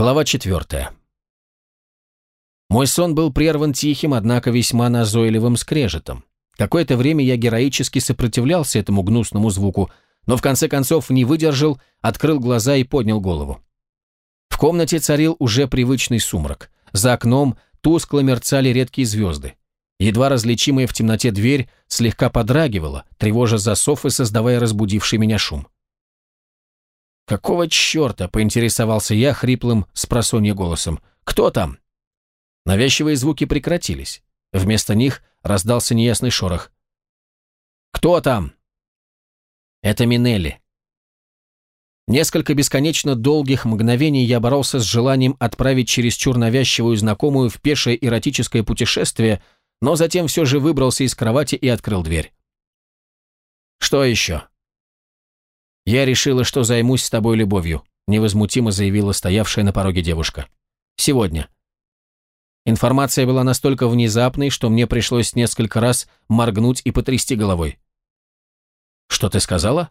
Глава четвертая. Мой сон был прерван тихим, однако весьма назойливым скрежетом. Какое-то время я героически сопротивлялся этому гнусному звуку, но в конце концов не выдержал, открыл глаза и поднял голову. В комнате царил уже привычный сумрак. За окном тускло мерцали редкие звезды. Едва различимая в темноте дверь слегка подрагивала, тревожа засов и создавая разбудивший меня шум. «Какого черта?» — поинтересовался я хриплым с голосом. «Кто там?» Навязчивые звуки прекратились. Вместо них раздался неясный шорох. «Кто там?» «Это Минелли». Несколько бесконечно долгих мгновений я боролся с желанием отправить чересчур навязчивую знакомую в пешее эротическое путешествие, но затем все же выбрался из кровати и открыл дверь. «Что еще?» «Я решила, что займусь с тобой любовью», невозмутимо заявила стоявшая на пороге девушка. «Сегодня». Информация была настолько внезапной, что мне пришлось несколько раз моргнуть и потрясти головой. «Что ты сказала?»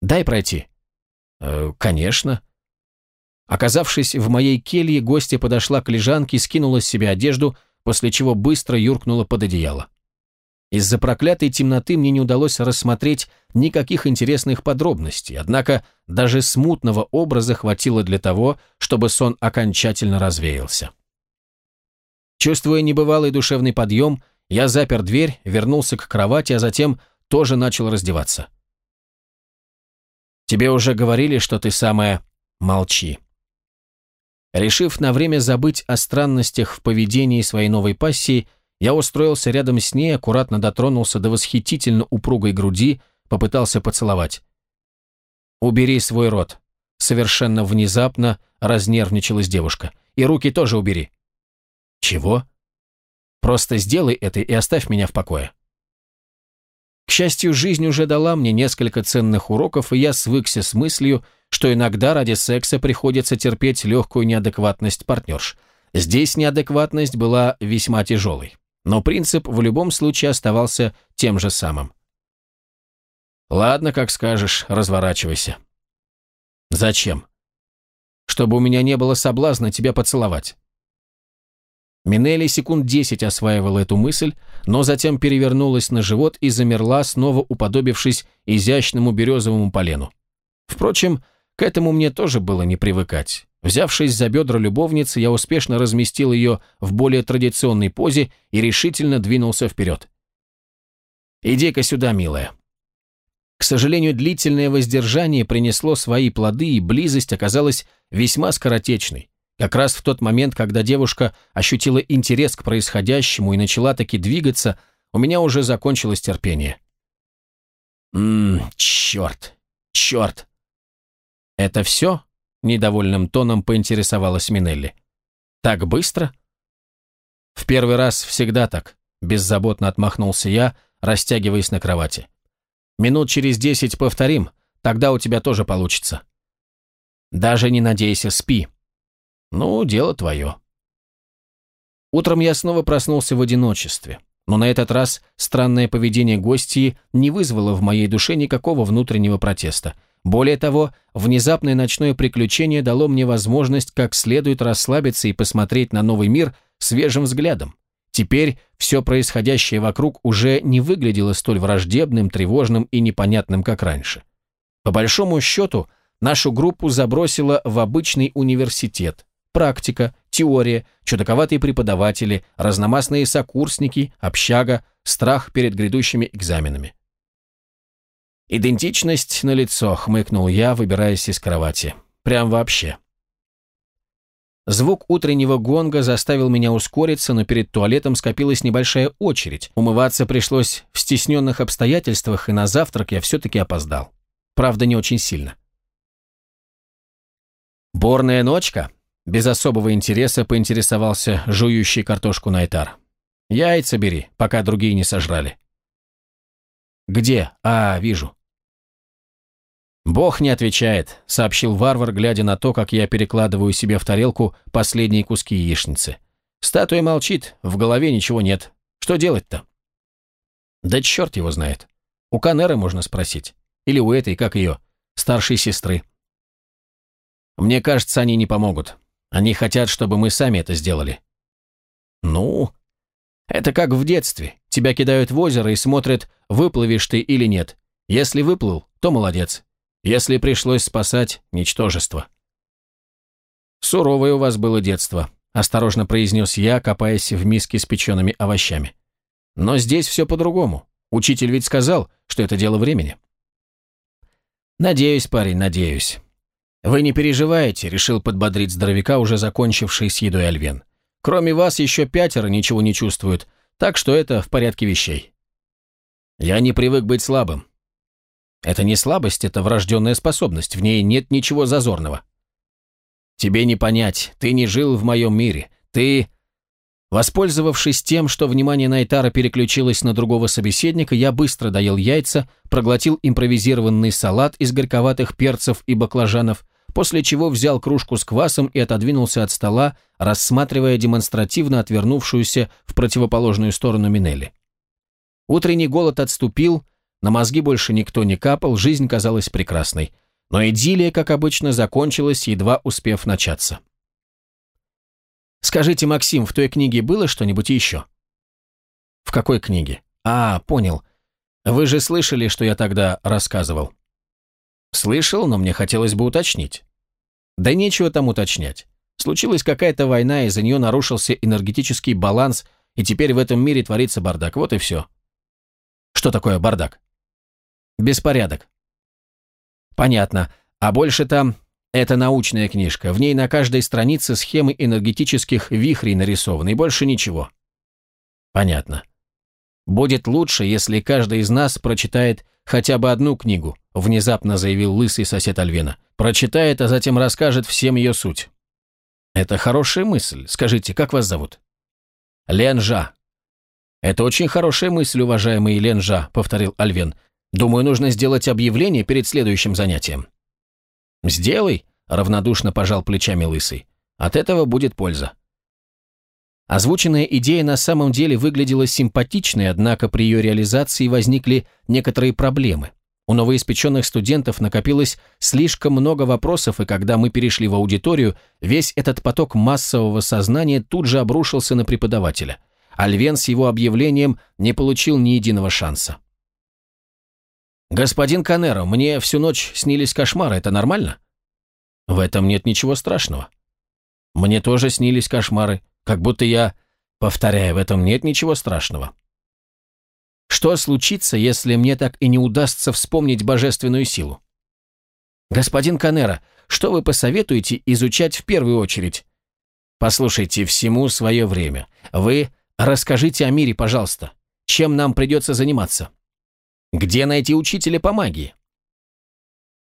«Дай пройти». «Э, «Конечно». Оказавшись в моей келье, гостья подошла к лежанке, скинула с себя одежду, после чего быстро юркнула под одеяло. Из-за проклятой темноты мне не удалось рассмотреть никаких интересных подробностей, однако даже смутного образа хватило для того, чтобы сон окончательно развеялся. Чувствуя небывалый душевный подъем, я запер дверь, вернулся к кровати, а затем тоже начал раздеваться. «Тебе уже говорили, что ты самая...» «Молчи». Решив на время забыть о странностях в поведении своей новой пассии, я устроился рядом с ней, аккуратно дотронулся до восхитительно упругой груди, попытался поцеловать. «Убери свой рот», — совершенно внезапно разнервничалась девушка. «И руки тоже убери». «Чего?» «Просто сделай это и оставь меня в покое». К счастью, жизнь уже дала мне несколько ценных уроков, и я свыкся с мыслью, что иногда ради секса приходится терпеть легкую неадекватность партнерш. Здесь неадекватность была весьма тяжелой но принцип в любом случае оставался тем же самым. «Ладно, как скажешь, разворачивайся». «Зачем?» «Чтобы у меня не было соблазна тебя поцеловать». Минелли секунд десять осваивала эту мысль, но затем перевернулась на живот и замерла, снова уподобившись изящному березовому полену. Впрочем, к этому мне тоже было не привыкать. Взявшись за бедра любовницы, я успешно разместил ее в более традиционной позе и решительно двинулся вперед. «Иди-ка сюда, милая». К сожалению, длительное воздержание принесло свои плоды, и близость оказалась весьма скоротечной. Как раз в тот момент, когда девушка ощутила интерес к происходящему и начала таки двигаться, у меня уже закончилось терпение. «Ммм, черт, черт!» «Это все?» Недовольным тоном поинтересовалась Минелли. «Так быстро?» «В первый раз всегда так», – беззаботно отмахнулся я, растягиваясь на кровати. «Минут через десять повторим, тогда у тебя тоже получится». «Даже не надейся, спи». «Ну, дело твое». Утром я снова проснулся в одиночестве, но на этот раз странное поведение гостьи не вызвало в моей душе никакого внутреннего протеста – более того, внезапное ночное приключение дало мне возможность как следует расслабиться и посмотреть на новый мир свежим взглядом. Теперь все происходящее вокруг уже не выглядело столь враждебным, тревожным и непонятным, как раньше. По большому счету, нашу группу забросило в обычный университет. Практика, теория, чудаковатые преподаватели, разномастные сокурсники, общага, страх перед грядущими экзаменами. «Идентичность на лицо, хмыкнул я, выбираясь из кровати. «Прям вообще». Звук утреннего гонга заставил меня ускориться, но перед туалетом скопилась небольшая очередь. Умываться пришлось в стесненных обстоятельствах, и на завтрак я все-таки опоздал. Правда, не очень сильно. «Борная ночка?» Без особого интереса поинтересовался жующий картошку Найтар. «Яйца бери, пока другие не сожрали». «Где? А, вижу». «Бог не отвечает», — сообщил варвар, глядя на то, как я перекладываю себе в тарелку последние куски яичницы. «Статуя молчит, в голове ничего нет. Что делать-то?» «Да черт его знает. У Канеры можно спросить. Или у этой, как ее, старшей сестры». «Мне кажется, они не помогут. Они хотят, чтобы мы сами это сделали. Ну, это как в детстве. Тебя кидают в озеро и смотрят, выплывешь ты или нет. Если выплыл, то молодец. Если пришлось спасать, ничтожество. Суровое у вас было детство, осторожно произнес я, копаясь в миске с печеными овощами. Но здесь все по-другому. Учитель ведь сказал, что это дело времени. Надеюсь, парень, надеюсь. Вы не переживаете, решил подбодрить здоровяка, уже закончивший с едой Альвен. Кроме вас еще пятеро ничего не чувствуют, так что это в порядке вещей. Я не привык быть слабым. Это не слабость, это врожденная способность, в ней нет ничего зазорного. Тебе не понять, ты не жил в моем мире, ты... Воспользовавшись тем, что внимание Найтара переключилось на другого собеседника, я быстро доел яйца, проглотил импровизированный салат из горьковатых перцев и баклажанов, после чего взял кружку с квасом и отодвинулся от стола, рассматривая демонстративно отвернувшуюся в противоположную сторону Минелли. Утренний голод отступил, на мозги больше никто не капал, жизнь казалась прекрасной. Но идиллия, как обычно, закончилась, едва успев начаться. Скажите, Максим, в той книге было что-нибудь еще? В какой книге? А, понял. Вы же слышали, что я тогда рассказывал? Слышал, но мне хотелось бы уточнить. Да нечего там уточнять. Случилась какая-то война, из-за нее нарушился энергетический баланс, и теперь в этом мире творится бардак. Вот и все. Что такое бардак? Беспорядок. Понятно. А больше там это научная книжка. В ней на каждой странице схемы энергетических вихрей нарисованы, и больше ничего. Понятно. Будет лучше, если каждый из нас прочитает хотя бы одну книгу, внезапно заявил лысый сосед Альвена. Прочитает, а затем расскажет всем ее суть. Это хорошая мысль. Скажите, как вас зовут? Ленжа. Это очень хорошая мысль, уважаемый Ленжа, повторил Альвен. Думаю, нужно сделать объявление перед следующим занятием. «Сделай», — равнодушно пожал плечами Лысый. «От этого будет польза». Озвученная идея на самом деле выглядела симпатичной, однако при ее реализации возникли некоторые проблемы. У новоиспеченных студентов накопилось слишком много вопросов, и когда мы перешли в аудиторию, весь этот поток массового сознания тут же обрушился на преподавателя. Альвен с его объявлением не получил ни единого шанса. «Господин Канеро, мне всю ночь снились кошмары, это нормально?» «В этом нет ничего страшного». «Мне тоже снились кошмары, как будто я...» «Повторяю, в этом нет ничего страшного». «Что случится, если мне так и не удастся вспомнить божественную силу?» «Господин Канеро, что вы посоветуете изучать в первую очередь?» «Послушайте, всему свое время. Вы расскажите о мире, пожалуйста. Чем нам придется заниматься?» Где найти учителя по магии?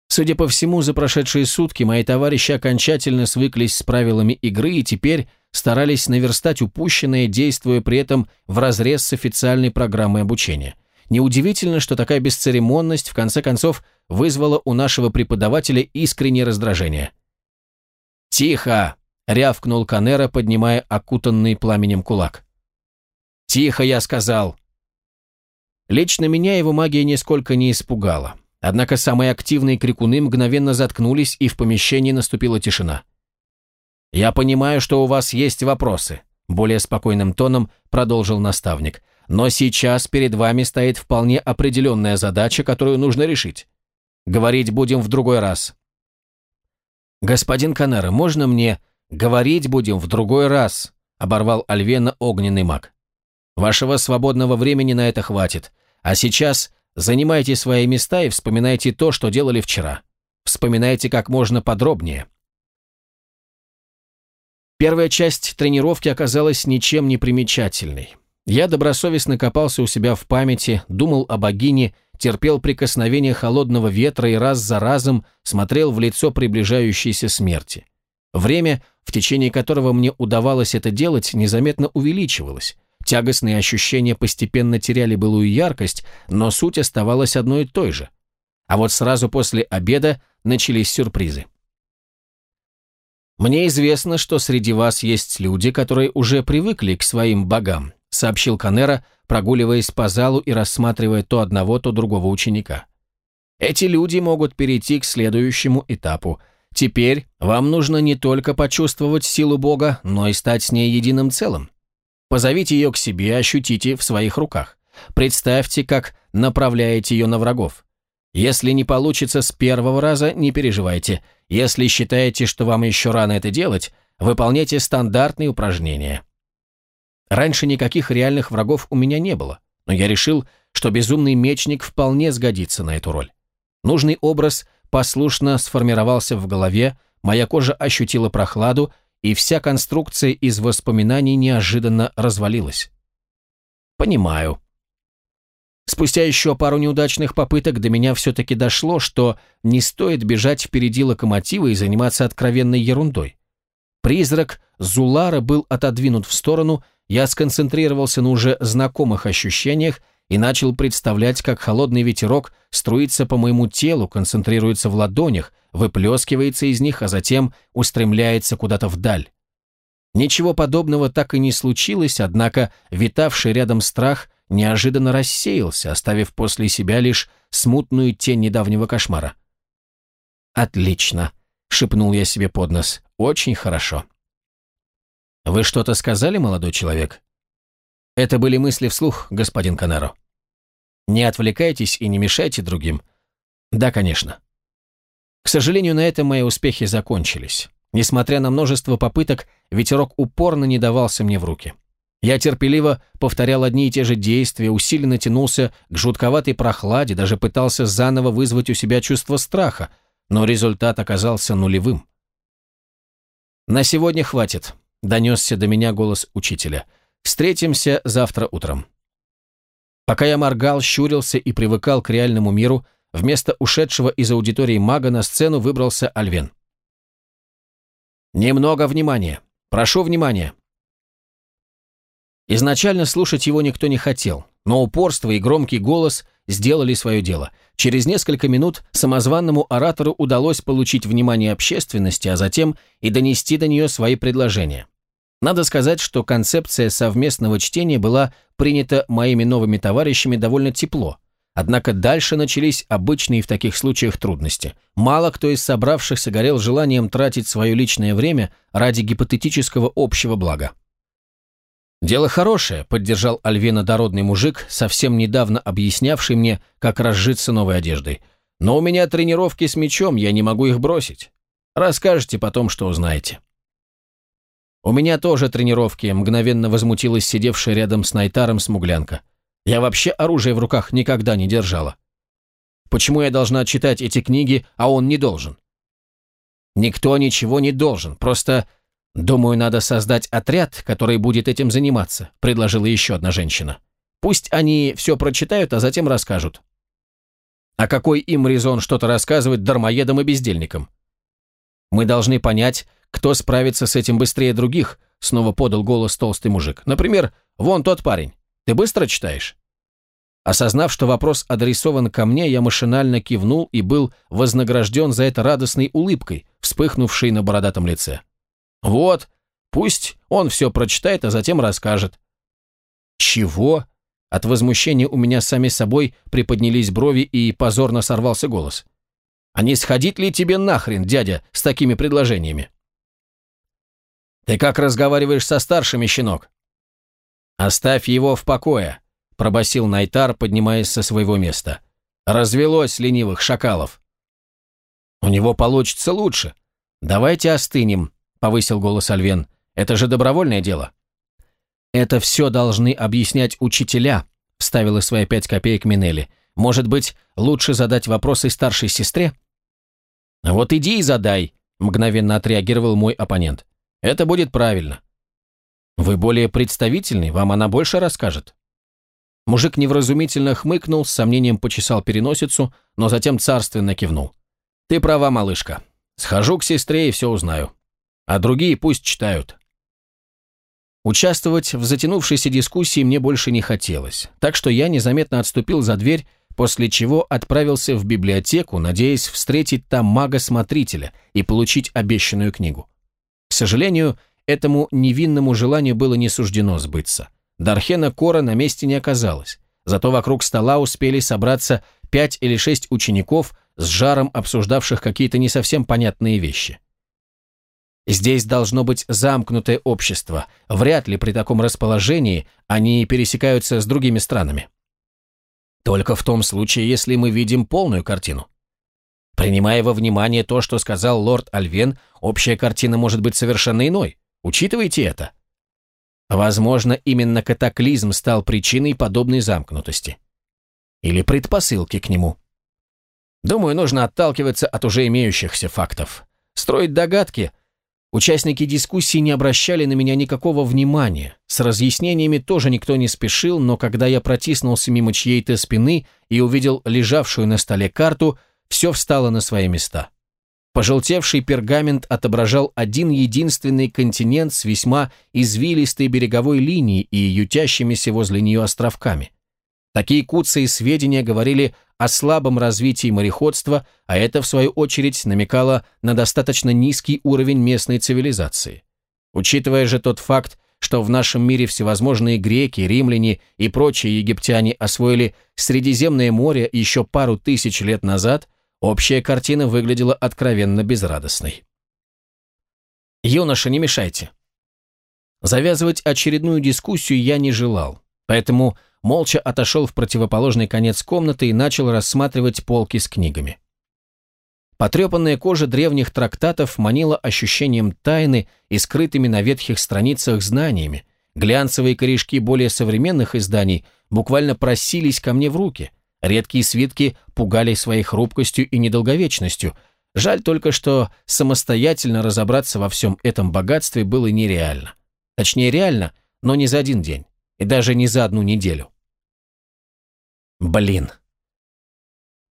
Судя по всему, за прошедшие сутки мои товарищи окончательно свыклись с правилами игры и теперь старались наверстать упущенное, действуя при этом вразрез с официальной программой обучения. Неудивительно, что такая бесцеремонность в конце концов вызвала у нашего преподавателя искреннее раздражение. «Тихо!» — рявкнул Канера, поднимая окутанный пламенем кулак. «Тихо, я сказал!» Лично меня его магия нисколько не испугала. Однако самые активные крикуны мгновенно заткнулись, и в помещении наступила тишина. «Я понимаю, что у вас есть вопросы», – более спокойным тоном продолжил наставник. «Но сейчас перед вами стоит вполне определенная задача, которую нужно решить. Говорить будем в другой раз». «Господин Канера, можно мне...» «Говорить будем в другой раз», – оборвал Альвена огненный маг. «Вашего свободного времени на это хватит. А сейчас занимайте свои места и вспоминайте то, что делали вчера. Вспоминайте как можно подробнее. Первая часть тренировки оказалась ничем не примечательной. Я добросовестно копался у себя в памяти, думал о богине, терпел прикосновение холодного ветра и раз за разом смотрел в лицо приближающейся смерти. Время, в течение которого мне удавалось это делать, незаметно увеличивалось. Тягостные ощущения постепенно теряли былую яркость, но суть оставалась одной и той же. А вот сразу после обеда начались сюрпризы. «Мне известно, что среди вас есть люди, которые уже привыкли к своим богам», сообщил Канера, прогуливаясь по залу и рассматривая то одного, то другого ученика. «Эти люди могут перейти к следующему этапу. Теперь вам нужно не только почувствовать силу Бога, но и стать с ней единым целым. Позовите ее к себе, ощутите в своих руках. Представьте, как направляете ее на врагов. Если не получится с первого раза, не переживайте. Если считаете, что вам еще рано это делать, выполняйте стандартные упражнения. Раньше никаких реальных врагов у меня не было, но я решил, что безумный мечник вполне сгодится на эту роль. Нужный образ послушно сформировался в голове, моя кожа ощутила прохладу, и вся конструкция из воспоминаний неожиданно развалилась. Понимаю. Спустя еще пару неудачных попыток до меня все-таки дошло, что не стоит бежать впереди локомотива и заниматься откровенной ерундой. Призрак Зулара был отодвинут в сторону, я сконцентрировался на уже знакомых ощущениях и начал представлять, как холодный ветерок струится по моему телу, концентрируется в ладонях, выплескивается из них, а затем устремляется куда-то вдаль. Ничего подобного так и не случилось, однако витавший рядом страх неожиданно рассеялся, оставив после себя лишь смутную тень недавнего кошмара. «Отлично», — шепнул я себе под нос, — «очень хорошо». «Вы что-то сказали, молодой человек?» Это были мысли вслух, господин Канаро. Не отвлекайтесь и не мешайте другим. Да, конечно. К сожалению, на этом мои успехи закончились. Несмотря на множество попыток, ветерок упорно не давался мне в руки. Я терпеливо повторял одни и те же действия, усиленно тянулся к жутковатой прохладе, даже пытался заново вызвать у себя чувство страха, но результат оказался нулевым. «На сегодня хватит», — донесся до меня голос учителя. «Встретимся завтра утром». Пока я моргал, щурился и привыкал к реальному миру, вместо ушедшего из аудитории мага на сцену выбрался Альвен. «Немного внимания! Прошу внимания!» Изначально слушать его никто не хотел, но упорство и громкий голос сделали свое дело. Через несколько минут самозванному оратору удалось получить внимание общественности, а затем и донести до нее свои предложения. Надо сказать, что концепция совместного чтения была принята моими новыми товарищами довольно тепло. Однако дальше начались обычные в таких случаях трудности. Мало кто из собравшихся горел желанием тратить свое личное время ради гипотетического общего блага. «Дело хорошее», — поддержал Альвена дородный мужик, совсем недавно объяснявший мне, как разжиться новой одеждой. «Но у меня тренировки с мечом, я не могу их бросить. Расскажете потом, что узнаете». «У меня тоже тренировки», — мгновенно возмутилась сидевшая рядом с Найтаром смуглянка. «Я вообще оружие в руках никогда не держала. Почему я должна читать эти книги, а он не должен?» «Никто ничего не должен, просто «Думаю, надо создать отряд, который будет этим заниматься», — предложила еще одна женщина. «Пусть они все прочитают, а затем расскажут». «А какой им резон что-то рассказывать дармоедам и бездельникам?» «Мы должны понять, кто справится с этим быстрее других», — снова подал голос толстый мужик. «Например, вон тот парень. Ты быстро читаешь?» Осознав, что вопрос адресован ко мне, я машинально кивнул и был вознагражден за это радостной улыбкой, вспыхнувшей на бородатом лице. Вот, пусть он все прочитает, а затем расскажет. Чего? От возмущения у меня сами собой приподнялись брови и позорно сорвался голос. А не сходить ли тебе нахрен, дядя, с такими предложениями? Ты как разговариваешь со старшими, щенок? Оставь его в покое, пробасил Найтар, поднимаясь со своего места. Развелось ленивых шакалов. У него получится лучше. Давайте остынем, — повысил голос Альвен. «Это же добровольное дело». «Это все должны объяснять учителя», — вставила свои пять копеек Минелли. «Может быть, лучше задать вопросы старшей сестре?» «Вот иди и задай», — мгновенно отреагировал мой оппонент. «Это будет правильно». «Вы более представительный, вам она больше расскажет». Мужик невразумительно хмыкнул, с сомнением почесал переносицу, но затем царственно кивнул. «Ты права, малышка. Схожу к сестре и все узнаю а другие пусть читают. Участвовать в затянувшейся дискуссии мне больше не хотелось, так что я незаметно отступил за дверь, после чего отправился в библиотеку, надеясь встретить там мага-смотрителя и получить обещанную книгу. К сожалению, этому невинному желанию было не суждено сбыться. Дархена Кора на месте не оказалась, зато вокруг стола успели собраться пять или шесть учеников, с жаром обсуждавших какие-то не совсем понятные вещи. Здесь должно быть замкнутое общество. Вряд ли при таком расположении они пересекаются с другими странами. Только в том случае, если мы видим полную картину. Принимая во внимание то, что сказал лорд Альвен, общая картина может быть совершенно иной. Учитывайте это. Возможно, именно катаклизм стал причиной подобной замкнутости. Или предпосылки к нему. Думаю, нужно отталкиваться от уже имеющихся фактов. Строить догадки. Участники дискуссии не обращали на меня никакого внимания. С разъяснениями тоже никто не спешил, но когда я протиснулся мимо чьей-то спины и увидел лежавшую на столе карту, все встало на свои места. Пожелтевший пергамент отображал один единственный континент с весьма извилистой береговой линией и ютящимися возле нее островками. Такие куцые сведения говорили о слабом развитии мореходства, а это, в свою очередь, намекало на достаточно низкий уровень местной цивилизации. Учитывая же тот факт, что в нашем мире всевозможные греки, римляне и прочие египтяне освоили Средиземное море еще пару тысяч лет назад, Общая картина выглядела откровенно безрадостной. «Юноша, не мешайте». Завязывать очередную дискуссию я не желал, поэтому молча отошел в противоположный конец комнаты и начал рассматривать полки с книгами. Потрепанная кожа древних трактатов манила ощущением тайны и скрытыми на ветхих страницах знаниями. Глянцевые корешки более современных изданий буквально просились ко мне в руки, Редкие свитки пугали своей хрупкостью и недолговечностью. Жаль только, что самостоятельно разобраться во всем этом богатстве было нереально. Точнее, реально, но не за один день. И даже не за одну неделю. Блин.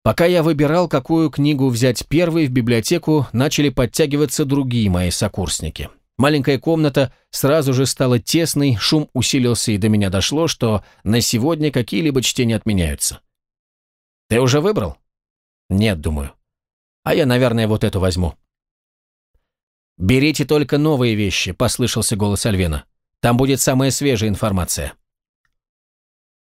Пока я выбирал, какую книгу взять первой, в библиотеку начали подтягиваться другие мои сокурсники. Маленькая комната сразу же стала тесной, шум усилился, и до меня дошло, что на сегодня какие-либо чтения отменяются. Ты уже выбрал? Нет, думаю. А я, наверное, вот эту возьму. «Берите только новые вещи», — послышался голос Альвена. «Там будет самая свежая информация».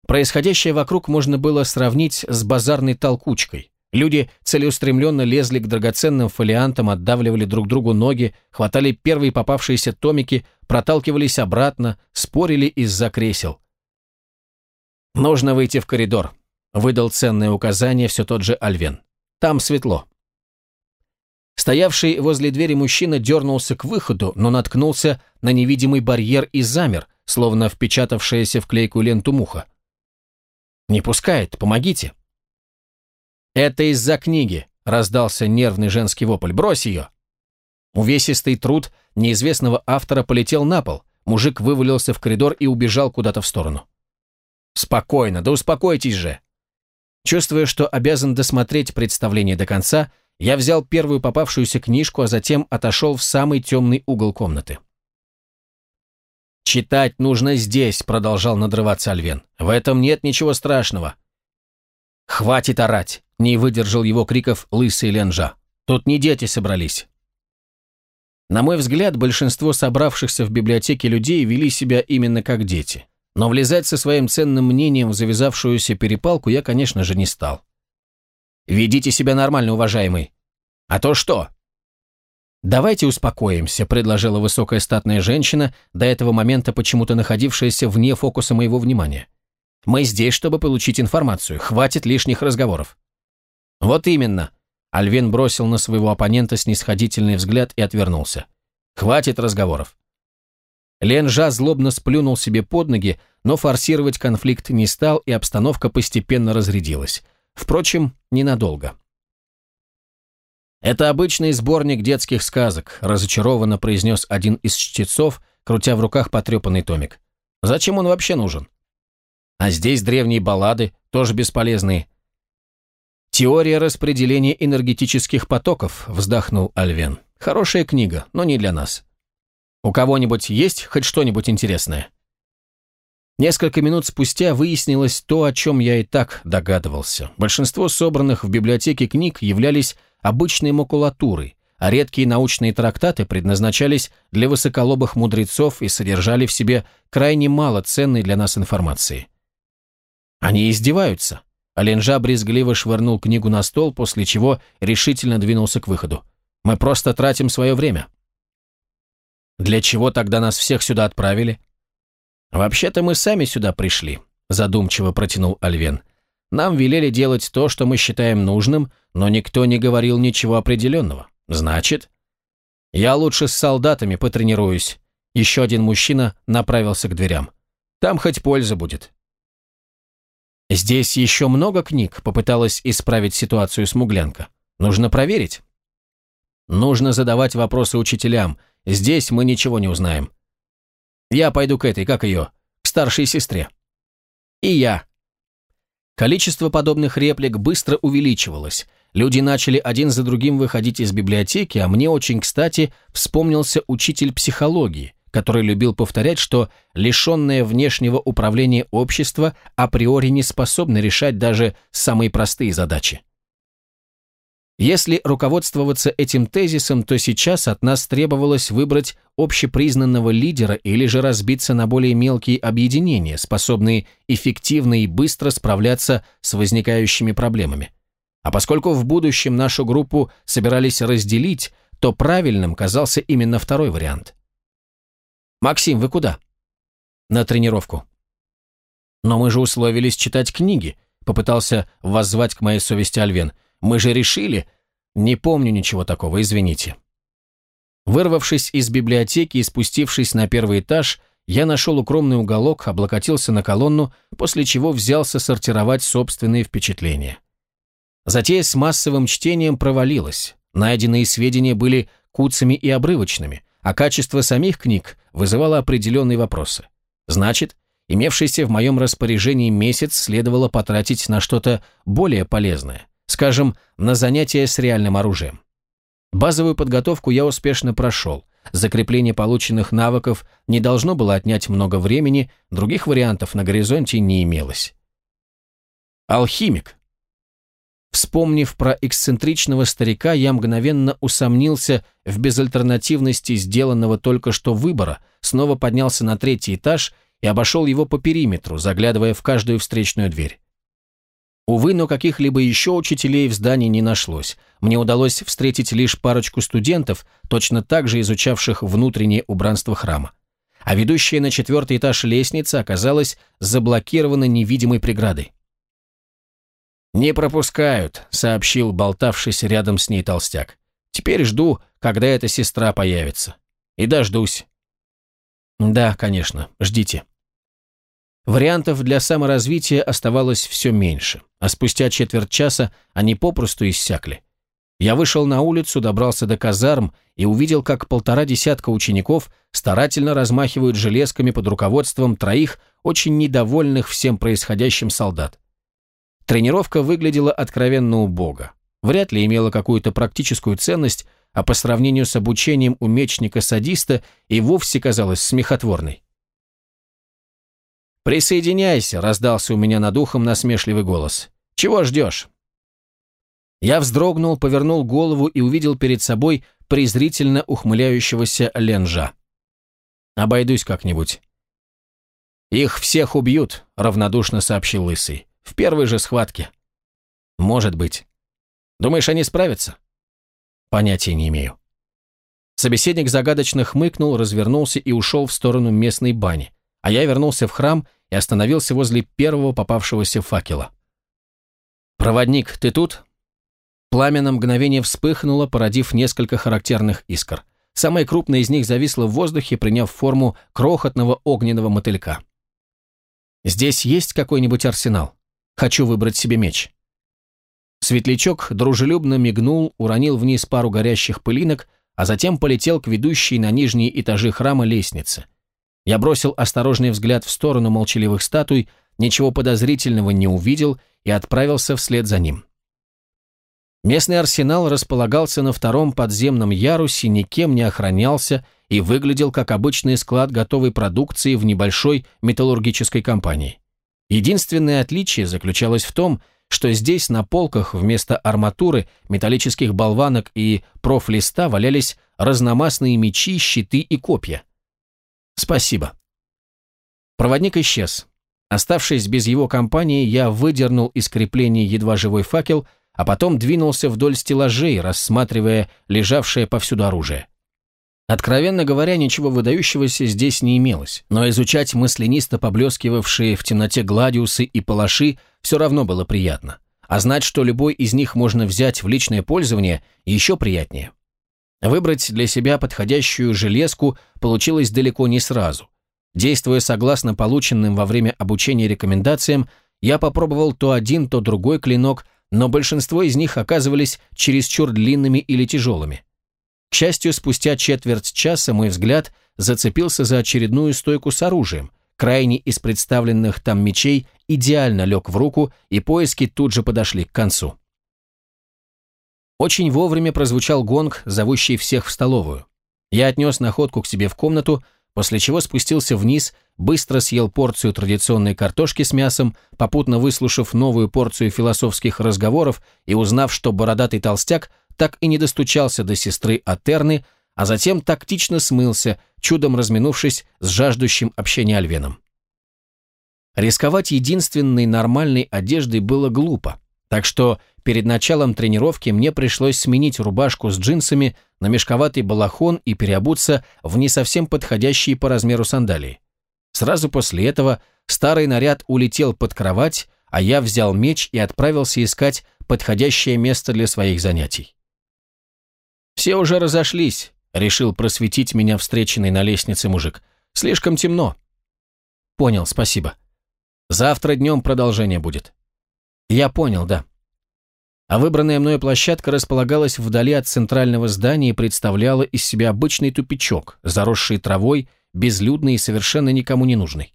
Происходящее вокруг можно было сравнить с базарной толкучкой. Люди целеустремленно лезли к драгоценным фолиантам, отдавливали друг другу ноги, хватали первые попавшиеся томики, проталкивались обратно, спорили из-за кресел. «Нужно выйти в коридор», Выдал ценное указание все тот же Альвен. «Там светло». Стоявший возле двери мужчина дернулся к выходу, но наткнулся на невидимый барьер и замер, словно впечатавшаяся в клейкую ленту муха. «Не пускает, помогите!» «Это из-за книги», — раздался нервный женский вопль. «Брось ее!» Увесистый труд неизвестного автора полетел на пол. Мужик вывалился в коридор и убежал куда-то в сторону. «Спокойно, да успокойтесь же!» Чувствуя, что обязан досмотреть представление до конца, я взял первую попавшуюся книжку, а затем отошел в самый темный угол комнаты. «Читать нужно здесь», — продолжал надрываться Альвен. «В этом нет ничего страшного». «Хватит орать!» — не выдержал его криков лысый Ленжа. «Тут не дети собрались». На мой взгляд, большинство собравшихся в библиотеке людей вели себя именно как дети. Но влезать со своим ценным мнением в завязавшуюся перепалку я, конечно же, не стал. «Ведите себя нормально, уважаемый». «А то что?» «Давайте успокоимся», — предложила высокая статная женщина, до этого момента почему-то находившаяся вне фокуса моего внимания. «Мы здесь, чтобы получить информацию. Хватит лишних разговоров». «Вот именно», — Альвен бросил на своего оппонента снисходительный взгляд и отвернулся. «Хватит разговоров. Ленжа злобно сплюнул себе под ноги, но форсировать конфликт не стал, и обстановка постепенно разрядилась. Впрочем, ненадолго. «Это обычный сборник детских сказок», – разочарованно произнес один из чтецов, крутя в руках потрепанный томик. «Зачем он вообще нужен?» «А здесь древние баллады, тоже бесполезные». «Теория распределения энергетических потоков», – вздохнул Альвен. «Хорошая книга, но не для нас». У кого-нибудь есть хоть что-нибудь интересное?» Несколько минут спустя выяснилось то, о чем я и так догадывался. Большинство собранных в библиотеке книг являлись обычной макулатурой, а редкие научные трактаты предназначались для высоколобых мудрецов и содержали в себе крайне мало ценной для нас информации. Они издеваются. Аленжа брезгливо швырнул книгу на стол, после чего решительно двинулся к выходу. «Мы просто тратим свое время». «Для чего тогда нас всех сюда отправили?» «Вообще-то мы сами сюда пришли», – задумчиво протянул Альвен. «Нам велели делать то, что мы считаем нужным, но никто не говорил ничего определенного. Значит...» «Я лучше с солдатами потренируюсь». Еще один мужчина направился к дверям. «Там хоть польза будет». «Здесь еще много книг», — попыталась исправить ситуацию смуглянка. «Нужно проверить». «Нужно задавать вопросы учителям. Здесь мы ничего не узнаем». «Я пойду к этой, как ее, к старшей сестре». «И я». Количество подобных реплик быстро увеличивалось. Люди начали один за другим выходить из библиотеки, а мне очень кстати вспомнился учитель психологии, который любил повторять, что лишенное внешнего управления общество априори не способно решать даже самые простые задачи. Если руководствоваться этим тезисом, то сейчас от нас требовалось выбрать общепризнанного лидера или же разбиться на более мелкие объединения, способные эффективно и быстро справляться с возникающими проблемами. А поскольку в будущем нашу группу собирались разделить, то правильным казался именно второй вариант. «Максим, вы куда?» «На тренировку». «Но мы же условились читать книги», — попытался воззвать к моей совести Альвен. «Мы же решили...» «Не помню ничего такого, извините». Вырвавшись из библиотеки и спустившись на первый этаж, я нашел укромный уголок, облокотился на колонну, после чего взялся сортировать собственные впечатления. Затея с массовым чтением провалилась. Найденные сведения были куцами и обрывочными а качество самих книг вызывало определенные вопросы. Значит, имевшийся в моем распоряжении месяц следовало потратить на что-то более полезное, скажем, на занятия с реальным оружием. Базовую подготовку я успешно прошел. Закрепление полученных навыков не должно было отнять много времени, других вариантов на горизонте не имелось. Алхимик. Вспомнив про эксцентричного старика, я мгновенно усомнился в безальтернативности сделанного только что выбора, снова поднялся на третий этаж и обошел его по периметру, заглядывая в каждую встречную дверь. Увы, но каких-либо еще учителей в здании не нашлось. Мне удалось встретить лишь парочку студентов, точно так же изучавших внутреннее убранство храма. А ведущая на четвертый этаж лестница оказалась заблокирована невидимой преградой. «Не пропускают», — сообщил болтавшийся рядом с ней толстяк. «Теперь жду, когда эта сестра появится. И дождусь». «Да, конечно, ждите». Вариантов для саморазвития оставалось все меньше, а спустя четверть часа они попросту иссякли. Я вышел на улицу, добрался до казарм и увидел, как полтора десятка учеников старательно размахивают железками под руководством троих очень недовольных всем происходящим солдат. Тренировка выглядела откровенно убого. Вряд ли имела какую-то практическую ценность, а по сравнению с обучением у мечника-садиста и вовсе казалась смехотворной. «Присоединяйся», — раздался у меня над ухом насмешливый голос. «Чего ждешь?» Я вздрогнул, повернул голову и увидел перед собой презрительно ухмыляющегося Ленжа. «Обойдусь как-нибудь». «Их всех убьют», — равнодушно сообщил Лысый. В первой же схватке. Может быть. Думаешь, они справятся? Понятия не имею. Собеседник загадочно хмыкнул, развернулся и ушел в сторону местной бани, а я вернулся в храм и остановился возле первого попавшегося факела. «Проводник, ты тут?» Пламя на мгновение вспыхнуло, породив несколько характерных искр. Самая крупная из них зависла в воздухе, приняв форму крохотного огненного мотылька. «Здесь есть какой-нибудь арсенал?» Хочу выбрать себе меч». Светлячок дружелюбно мигнул, уронил вниз пару горящих пылинок, а затем полетел к ведущей на нижние этажи храма лестнице. Я бросил осторожный взгляд в сторону молчаливых статуй, ничего подозрительного не увидел и отправился вслед за ним. Местный арсенал располагался на втором подземном ярусе, никем не охранялся и выглядел как обычный склад готовой продукции в небольшой металлургической компании. Единственное отличие заключалось в том, что здесь на полках вместо арматуры, металлических болванок и профлиста валялись разномастные мечи, щиты и копья. Спасибо. Проводник исчез. Оставшись без его компании, я выдернул из крепления едва живой факел, а потом двинулся вдоль стеллажей, рассматривая лежавшее повсюду оружие. Откровенно говоря, ничего выдающегося здесь не имелось, но изучать мысленисто поблескивавшие в темноте гладиусы и палаши все равно было приятно. А знать, что любой из них можно взять в личное пользование, еще приятнее. Выбрать для себя подходящую железку получилось далеко не сразу. Действуя согласно полученным во время обучения рекомендациям, я попробовал то один, то другой клинок, но большинство из них оказывались чересчур длинными или тяжелыми. К счастью, спустя четверть часа мой взгляд зацепился за очередную стойку с оружием. Крайний из представленных там мечей идеально лег в руку, и поиски тут же подошли к концу. Очень вовремя прозвучал гонг, зовущий всех в столовую. Я отнес находку к себе в комнату, после чего спустился вниз, быстро съел порцию традиционной картошки с мясом, попутно выслушав новую порцию философских разговоров и узнав, что бородатый толстяк так и не достучался до сестры Атерны, а затем тактично смылся, чудом разминувшись с жаждущим общения Альвеном. Рисковать единственной нормальной одеждой было глупо, так что перед началом тренировки мне пришлось сменить рубашку с джинсами на мешковатый балахон и переобуться в не совсем подходящие по размеру сандалии. Сразу после этого старый наряд улетел под кровать, а я взял меч и отправился искать подходящее место для своих занятий. «Все уже разошлись», — решил просветить меня встреченный на лестнице мужик. «Слишком темно». «Понял, спасибо. Завтра днем продолжение будет». «Я понял, да». А выбранная мною площадка располагалась вдали от центрального здания и представляла из себя обычный тупичок, заросший травой, безлюдный и совершенно никому не нужный.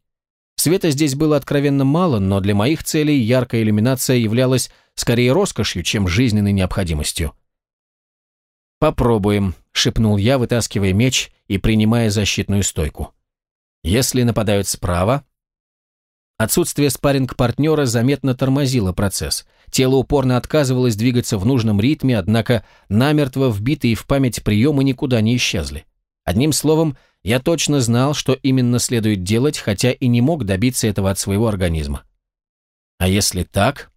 Света здесь было откровенно мало, но для моих целей яркая иллюминация являлась скорее роскошью, чем жизненной необходимостью. «Попробуем», — шепнул я, вытаскивая меч и принимая защитную стойку. «Если нападают справа...» Отсутствие спарринг-партнера заметно тормозило процесс. Тело упорно отказывалось двигаться в нужном ритме, однако намертво вбитые в память приемы никуда не исчезли. Одним словом, я точно знал, что именно следует делать, хотя и не мог добиться этого от своего организма. А если так?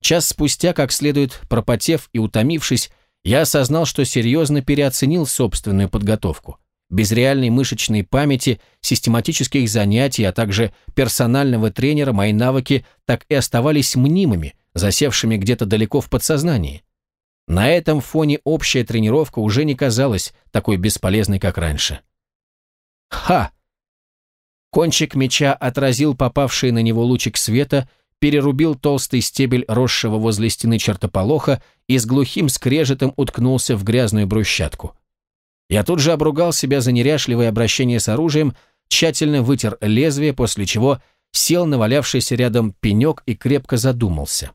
Час спустя, как следует пропотев и утомившись, я осознал, что серьезно переоценил собственную подготовку. Без реальной мышечной памяти, систематических занятий, а также персонального тренера мои навыки так и оставались мнимыми, засевшими где-то далеко в подсознании. На этом фоне общая тренировка уже не казалась такой бесполезной, как раньше. Ха! Кончик меча отразил попавший на него лучик света перерубил толстый стебель росшего возле стены чертополоха и с глухим скрежетом уткнулся в грязную брусчатку. Я тут же обругал себя за неряшливое обращение с оружием, тщательно вытер лезвие, после чего сел на валявшийся рядом пенек и крепко задумался.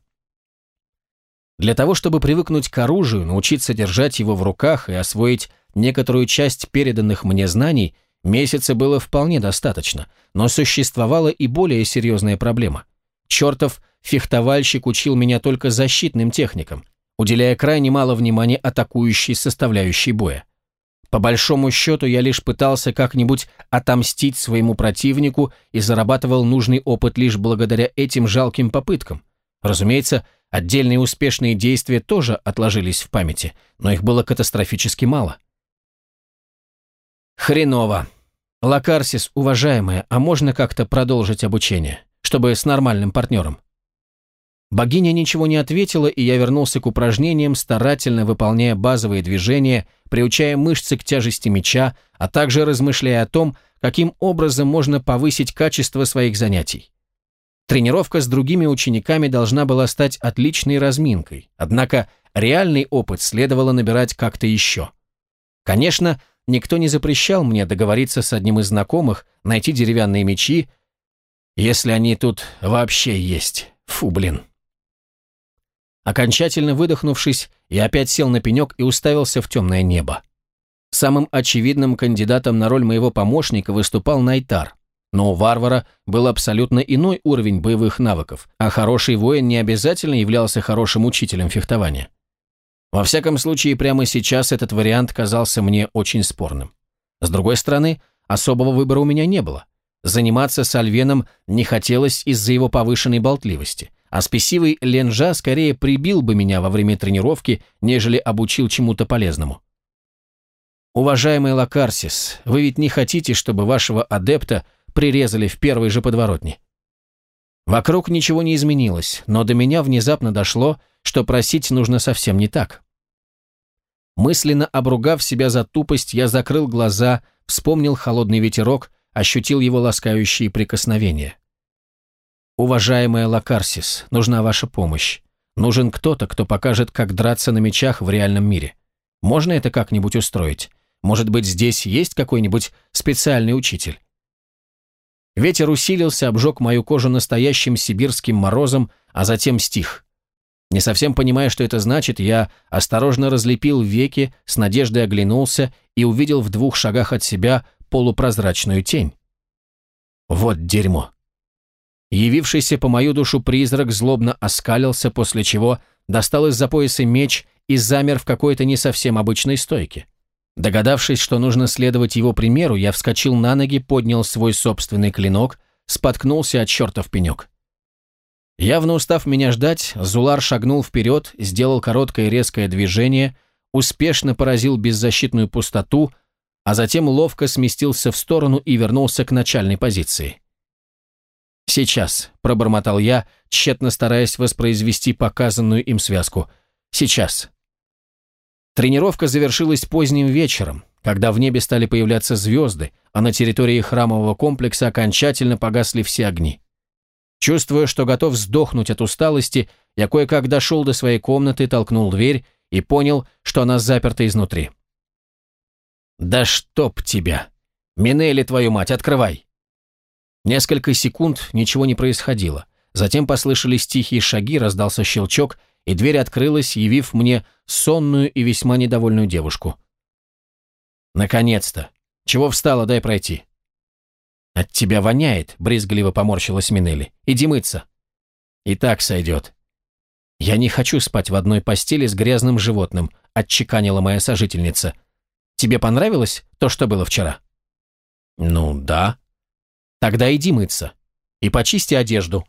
Для того, чтобы привыкнуть к оружию, научиться держать его в руках и освоить некоторую часть переданных мне знаний, месяца было вполне достаточно, но существовала и более серьезная проблема – Чертов фехтовальщик учил меня только защитным техникам, уделяя крайне мало внимания атакующей составляющей боя. По большому счету я лишь пытался как-нибудь отомстить своему противнику и зарабатывал нужный опыт лишь благодаря этим жалким попыткам. Разумеется, отдельные успешные действия тоже отложились в памяти, но их было катастрофически мало. Хреново. Лакарсис, уважаемая, а можно как-то продолжить обучение? чтобы с нормальным партнером. Богиня ничего не ответила, и я вернулся к упражнениям, старательно выполняя базовые движения, приучая мышцы к тяжести меча, а также размышляя о том, каким образом можно повысить качество своих занятий. Тренировка с другими учениками должна была стать отличной разминкой, однако реальный опыт следовало набирать как-то еще. Конечно, никто не запрещал мне договориться с одним из знакомых, найти деревянные мечи, если они тут вообще есть. Фу, блин. Окончательно выдохнувшись, я опять сел на пенек и уставился в темное небо. Самым очевидным кандидатом на роль моего помощника выступал Найтар. Но у варвара был абсолютно иной уровень боевых навыков, а хороший воин не обязательно являлся хорошим учителем фехтования. Во всяком случае, прямо сейчас этот вариант казался мне очень спорным. С другой стороны, особого выбора у меня не было. Заниматься с Альвеном не хотелось из-за его повышенной болтливости, а спесивый Ленжа скорее прибил бы меня во время тренировки, нежели обучил чему-то полезному. Уважаемый Лакарсис, вы ведь не хотите, чтобы вашего адепта прирезали в первой же подворотне? Вокруг ничего не изменилось, но до меня внезапно дошло, что просить нужно совсем не так. Мысленно обругав себя за тупость, я закрыл глаза, вспомнил холодный ветерок, ощутил его ласкающие прикосновения. «Уважаемая Лакарсис, нужна ваша помощь. Нужен кто-то, кто покажет, как драться на мечах в реальном мире. Можно это как-нибудь устроить? Может быть, здесь есть какой-нибудь специальный учитель?» Ветер усилился, обжег мою кожу настоящим сибирским морозом, а затем стих. Не совсем понимая, что это значит, я осторожно разлепил веки, с надеждой оглянулся и увидел в двух шагах от себя полупрозрачную тень. Вот дерьмо. Явившийся по мою душу призрак злобно оскалился, после чего достал из-за пояса меч и замер в какой-то не совсем обычной стойке. Догадавшись, что нужно следовать его примеру, я вскочил на ноги, поднял свой собственный клинок, споткнулся от чертов пенек. Явно устав меня ждать, Зулар шагнул вперед, сделал короткое резкое движение, успешно поразил беззащитную пустоту, а затем ловко сместился в сторону и вернулся к начальной позиции. «Сейчас», — пробормотал я, тщетно стараясь воспроизвести показанную им связку. «Сейчас». Тренировка завершилась поздним вечером, когда в небе стали появляться звезды, а на территории храмового комплекса окончательно погасли все огни. Чувствуя, что готов сдохнуть от усталости, я кое-как дошел до своей комнаты, толкнул дверь и понял, что она заперта изнутри. «Да чтоб тебя! Минели, твою мать, открывай!» Несколько секунд ничего не происходило. Затем послышались тихие шаги, раздался щелчок, и дверь открылась, явив мне сонную и весьма недовольную девушку. «Наконец-то! Чего встала, дай пройти!» «От тебя воняет», — брезгливо поморщилась Минелли. «Иди мыться». «И так сойдет». «Я не хочу спать в одной постели с грязным животным», — отчеканила моя сожительница. «Тебе понравилось то, что было вчера?» «Ну, да». «Тогда иди мыться. И почисти одежду.